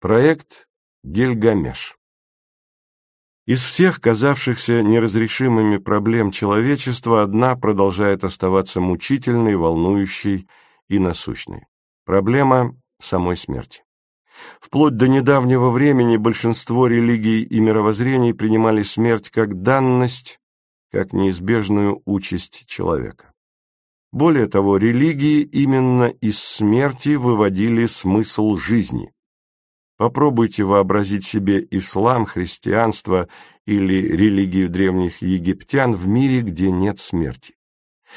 Проект Гильгамеш Из всех казавшихся неразрешимыми проблем человечества одна продолжает оставаться мучительной, волнующей и насущной. Проблема самой смерти. Вплоть до недавнего времени большинство религий и мировоззрений принимали смерть как данность, как неизбежную участь человека. Более того, религии именно из смерти выводили смысл жизни. Попробуйте вообразить себе ислам, христианство или религию древних египтян в мире, где нет смерти.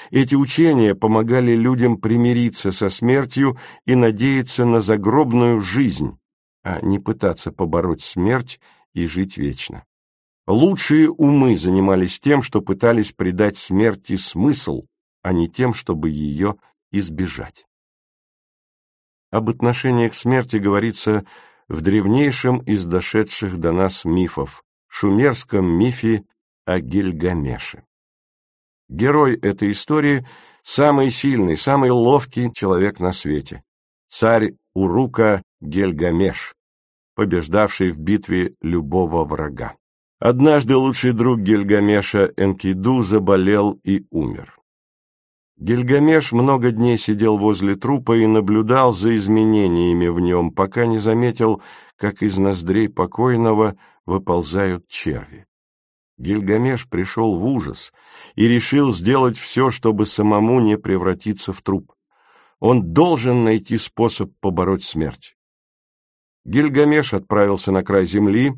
Эти учения помогали людям примириться со смертью и надеяться на загробную жизнь, а не пытаться побороть смерть и жить вечно. Лучшие умы занимались тем, что пытались придать смерти смысл, а не тем, чтобы ее избежать. Об отношении к смерти говорится в древнейшем из дошедших до нас мифов, шумерском мифе о Гильгамеше. Герой этой истории – самый сильный, самый ловкий человек на свете. Царь Урука Гельгамеш, побеждавший в битве любого врага. Однажды лучший друг Гильгамеша Энкиду заболел и умер. Гильгамеш много дней сидел возле трупа и наблюдал за изменениями в нем, пока не заметил, как из ноздрей покойного выползают черви. Гильгамеш пришел в ужас и решил сделать все, чтобы самому не превратиться в труп. Он должен найти способ побороть смерть. Гильгамеш отправился на край земли,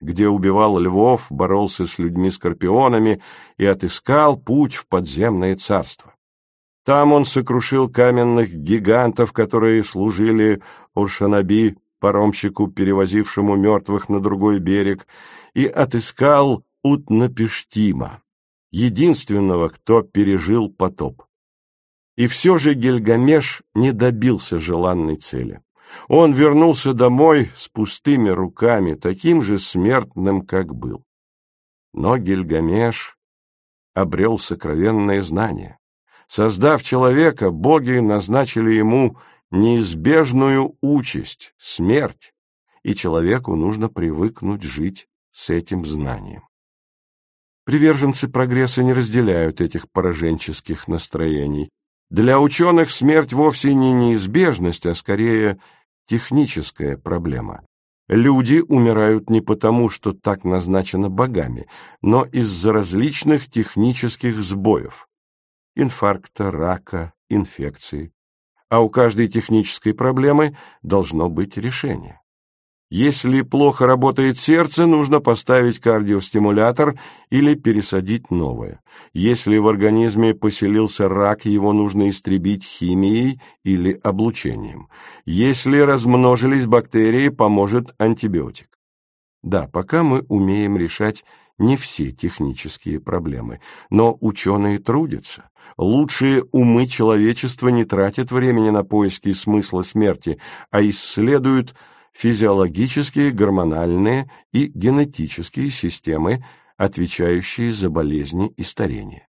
где убивал львов, боролся с людьми-скорпионами и отыскал путь в подземное царство. Там он сокрушил каменных гигантов, которые служили Уршанаби, паромщику, перевозившему мертвых на другой берег, и отыскал Утнапештима, единственного, кто пережил потоп. И все же Гильгамеш не добился желанной цели. Он вернулся домой с пустыми руками, таким же смертным, как был. Но Гильгамеш обрел сокровенное знание. Создав человека, боги назначили ему неизбежную участь — смерть, и человеку нужно привыкнуть жить с этим знанием. Приверженцы прогресса не разделяют этих пораженческих настроений. Для ученых смерть вовсе не неизбежность, а скорее техническая проблема. Люди умирают не потому, что так назначено богами, но из-за различных технических сбоев. Инфаркта, рака, инфекции. А у каждой технической проблемы должно быть решение. Если плохо работает сердце, нужно поставить кардиостимулятор или пересадить новое. Если в организме поселился рак, его нужно истребить химией или облучением. Если размножились бактерии, поможет антибиотик. Да, пока мы умеем решать не все технические проблемы, но ученые трудятся. Лучшие умы человечества не тратят времени на поиски смысла смерти, а исследуют – физиологические, гормональные и генетические системы, отвечающие за болезни и старение.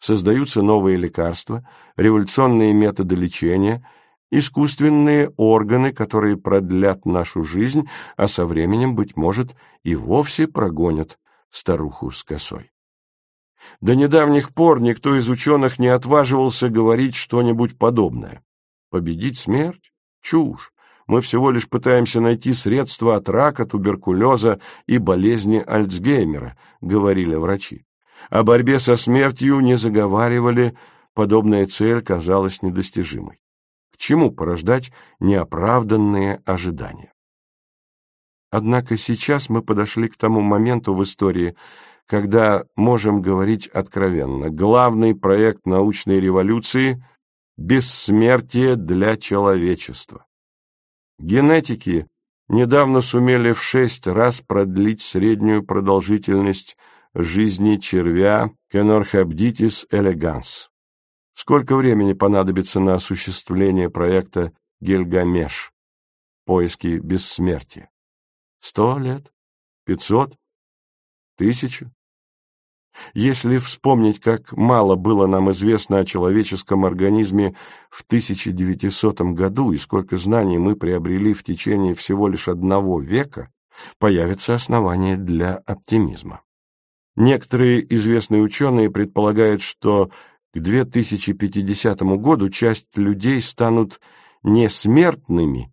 Создаются новые лекарства, революционные методы лечения, искусственные органы, которые продлят нашу жизнь, а со временем, быть может, и вовсе прогонят старуху с косой. До недавних пор никто из ученых не отваживался говорить что-нибудь подобное. Победить смерть? Чушь мы всего лишь пытаемся найти средства от рака, туберкулеза и болезни Альцгеймера, говорили врачи. О борьбе со смертью не заговаривали, подобная цель казалась недостижимой. К чему порождать неоправданные ожидания? Однако сейчас мы подошли к тому моменту в истории, когда можем говорить откровенно. Главный проект научной революции – бессмертие для человечества. Генетики недавно сумели в шесть раз продлить среднюю продолжительность жизни червя Кенорхабдитис элеганс. Сколько времени понадобится на осуществление проекта Гильгамеш? Поиски бессмертия. Сто лет? Пятьсот? Тысячу? Если вспомнить, как мало было нам известно о человеческом организме в 1900 году и сколько знаний мы приобрели в течение всего лишь одного века, появится основание для оптимизма. Некоторые известные ученые предполагают, что к 2050 году часть людей станут не смертными,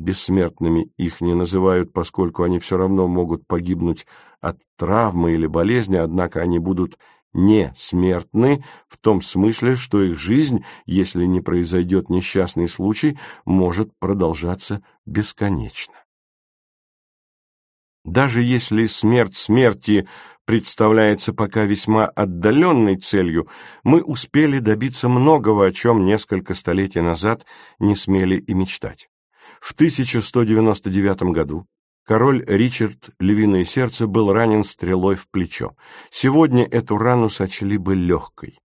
бессмертными их не называют, поскольку они все равно могут погибнуть от травмы или болезни, однако они будут не смертны в том смысле, что их жизнь, если не произойдет несчастный случай, может продолжаться бесконечно. Даже если смерть смерти представляется пока весьма отдаленной целью, мы успели добиться многого, о чем несколько столетий назад не смели и мечтать. В 1199 году король Ричард Львиное Сердце был ранен стрелой в плечо. Сегодня эту рану сочли бы легкой.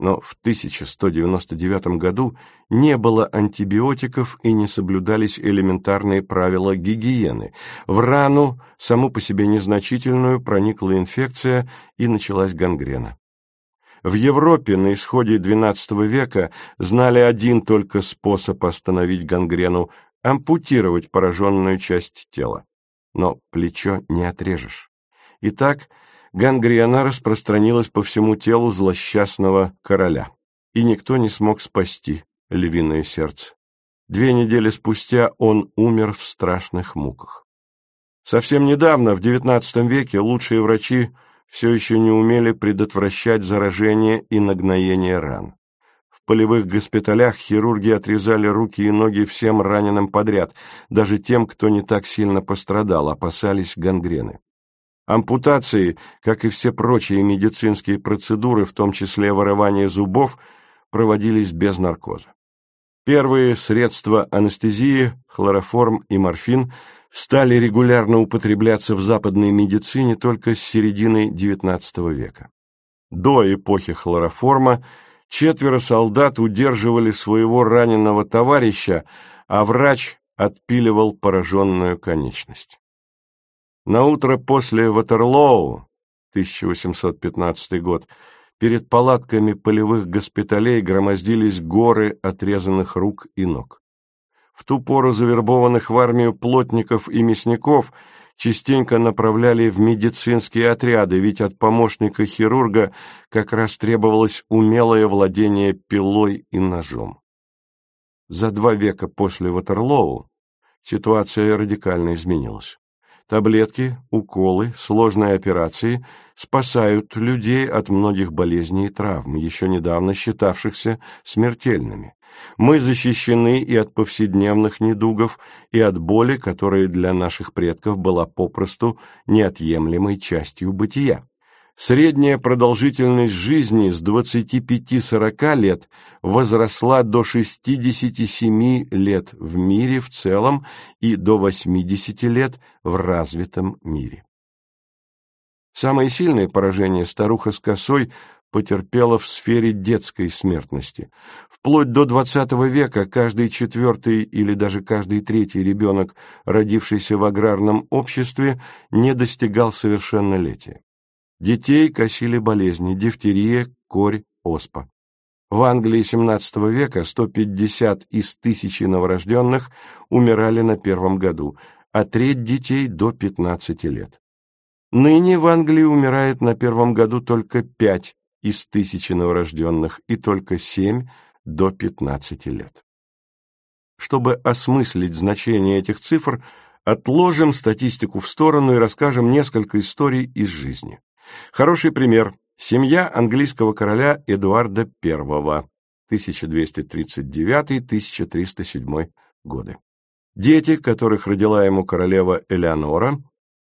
Но в 1199 году не было антибиотиков и не соблюдались элементарные правила гигиены. В рану, саму по себе незначительную, проникла инфекция и началась гангрена. В Европе на исходе XII века знали один только способ остановить гангрену – ампутировать пораженную часть тела. Но плечо не отрежешь. Итак, гангрена распространилась по всему телу злосчастного короля, и никто не смог спасти львиное сердце. Две недели спустя он умер в страшных муках. Совсем недавно, в XIX веке, лучшие врачи все еще не умели предотвращать заражение и нагноение ран. Полевых госпиталях хирурги отрезали руки и ноги всем раненым подряд, даже тем, кто не так сильно пострадал, опасались гангрены. Ампутации, как и все прочие медицинские процедуры, в том числе вырывание зубов, проводились без наркоза. Первые средства анестезии, хлороформ и морфин, стали регулярно употребляться в западной медицине только с середины XIX века. До эпохи хлороформа четверо солдат удерживали своего раненого товарища, а врач отпиливал пораженную конечность. На утро после Ватерлоу, 1815 год, перед палатками полевых госпиталей громоздились горы отрезанных рук и ног. В ту пору завербованных в армию плотников и мясников частенько направляли в медицинские отряды, ведь от помощника хирурга как раз требовалось умелое владение пилой и ножом. За два века после Ватерлоу ситуация радикально изменилась. Таблетки, уколы, сложные операции спасают людей от многих болезней и травм, еще недавно считавшихся смертельными. Мы защищены и от повседневных недугов, и от боли, которая для наших предков была попросту неотъемлемой частью бытия. Средняя продолжительность жизни с 25-40 лет возросла до 67 лет в мире в целом и до 80 лет в развитом мире. Самое сильное поражение старуха с косой потерпела в сфере детской смертности. Вплоть до XX века каждый четвертый или даже каждый третий ребенок, родившийся в аграрном обществе, не достигал совершеннолетия. Детей косили болезни – дифтерия, корь, оспа. В Англии XVII века 150 из тысячи новорожденных умирали на первом году, а треть детей до 15 лет. Ныне в Англии умирает на первом году только 5 из тысячи новорожденных и только 7 до 15 лет. Чтобы осмыслить значение этих цифр, отложим статистику в сторону и расскажем несколько историй из жизни. Хороший пример – семья английского короля Эдуарда I, 1239-1307 годы. Дети, которых родила ему королева Элеонора,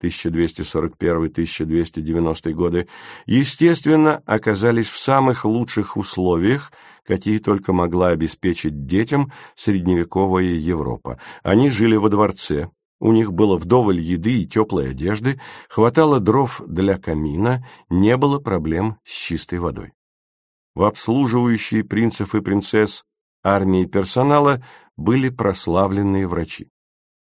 1241-1290 годы, естественно, оказались в самых лучших условиях, какие только могла обеспечить детям средневековая Европа. Они жили во дворце, у них было вдоволь еды и теплой одежды, хватало дров для камина, не было проблем с чистой водой. В обслуживающие принцев и принцесс армии персонала были прославленные врачи.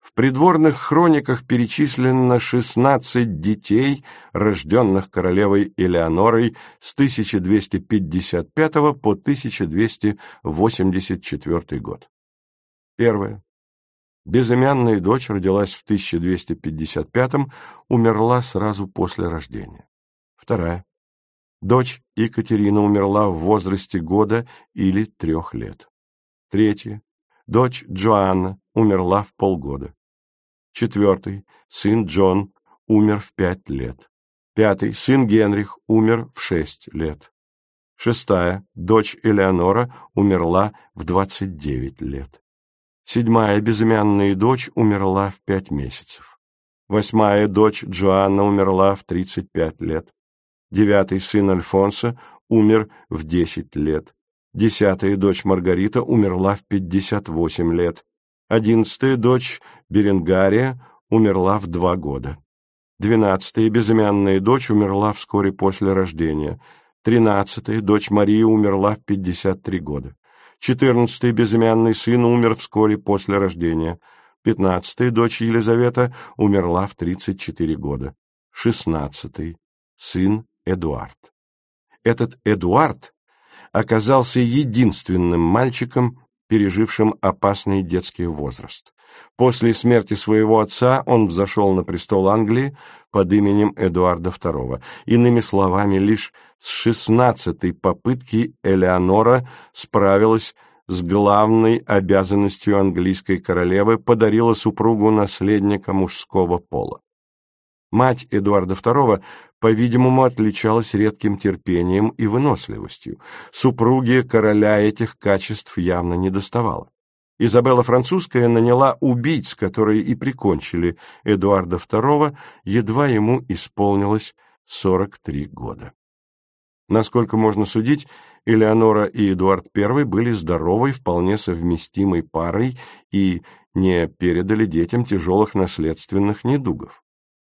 В придворных хрониках перечислено 16 детей, рожденных королевой Элеонорой с 1255 по 1284 год. Первое. Безымянная дочь родилась в 1255 умерла сразу после рождения. Вторая. Дочь Екатерина умерла в возрасте года или трех лет. Третье. Дочь Джоанна умерла в полгода. Четвертый. Сын Джон умер в пять лет. Пятый. Сын Генрих умер в шесть лет. Шестая. Дочь Элеонора умерла в двадцать девять лет. Седьмая. Безымянная дочь умерла в пять месяцев. Восьмая. Дочь Джоанна умерла в тридцать пять лет. Девятый. Сын Альфонса умер в десять лет. Десятая дочь Маргарита умерла в пятьдесят восемь лет. Одиннадцатая дочь Беренгария умерла в два года. Двенадцатая безымянная дочь умерла вскоре после рождения. Тринадцатая дочь Мария умерла в пятьдесят три года. Четырнадцатый безымянный сын умер вскоре после рождения. Пятнадцатая дочь Елизавета умерла в тридцать четыре года. Шестнадцатый сын Эдуард. Этот Эдуард оказался единственным мальчиком, пережившим опасный детский возраст. После смерти своего отца он взошел на престол Англии под именем Эдуарда II. Иными словами, лишь с шестнадцатой попытки Элеонора справилась с главной обязанностью английской королевы, подарила супругу наследника мужского пола. Мать Эдуарда II, по-видимому, отличалась редким терпением и выносливостью. Супруге короля этих качеств явно не доставало. Изабелла Французская наняла убийц, которые и прикончили Эдуарда II, едва ему исполнилось 43 года. Насколько можно судить, Элеонора и Эдуард I были здоровой, вполне совместимой парой и не передали детям тяжелых наследственных недугов.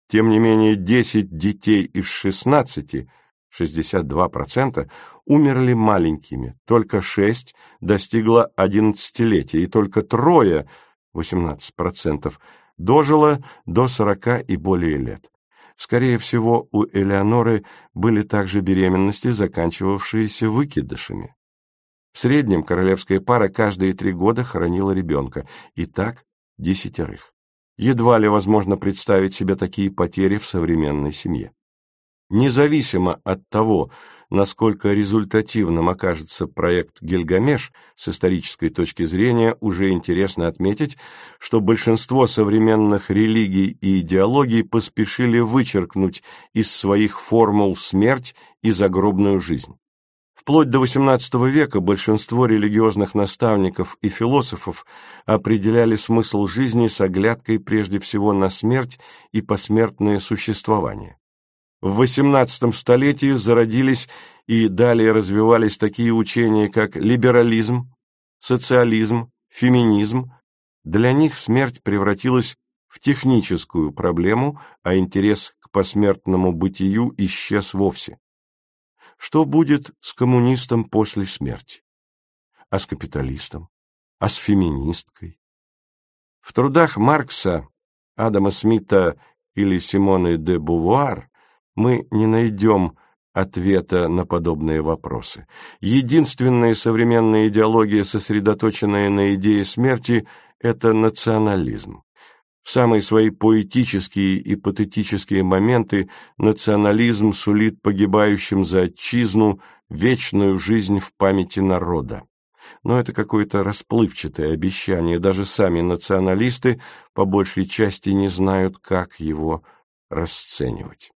Тем не менее, 10 детей из 16, 62%, умерли маленькими, только 6 достигло 11-летия, и только трое, 18%, дожило до 40 и более лет. Скорее всего, у Элеоноры были также беременности, заканчивавшиеся выкидышами. В среднем королевская пара каждые три года хоронила ребенка, и так десятерых. Едва ли возможно представить себе такие потери в современной семье. Независимо от того, насколько результативным окажется проект «Гильгамеш», с исторической точки зрения уже интересно отметить, что большинство современных религий и идеологий поспешили вычеркнуть из своих формул смерть и загробную жизнь. Вплоть до XVIII века большинство религиозных наставников и философов определяли смысл жизни с оглядкой прежде всего на смерть и посмертное существование. В XVIII столетии зародились и далее развивались такие учения, как либерализм, социализм, феминизм. Для них смерть превратилась в техническую проблему, а интерес к посмертному бытию исчез вовсе. Что будет с коммунистом после смерти? А с капиталистом? А с феминисткой? В трудах Маркса, Адама Смита или Симоны де Бувуар мы не найдем ответа на подобные вопросы. Единственная современная идеология, сосредоточенная на идее смерти, это национализм. В самые свои поэтические и патетические моменты национализм сулит погибающим за отчизну вечную жизнь в памяти народа. Но это какое-то расплывчатое обещание, даже сами националисты по большей части не знают, как его расценивать.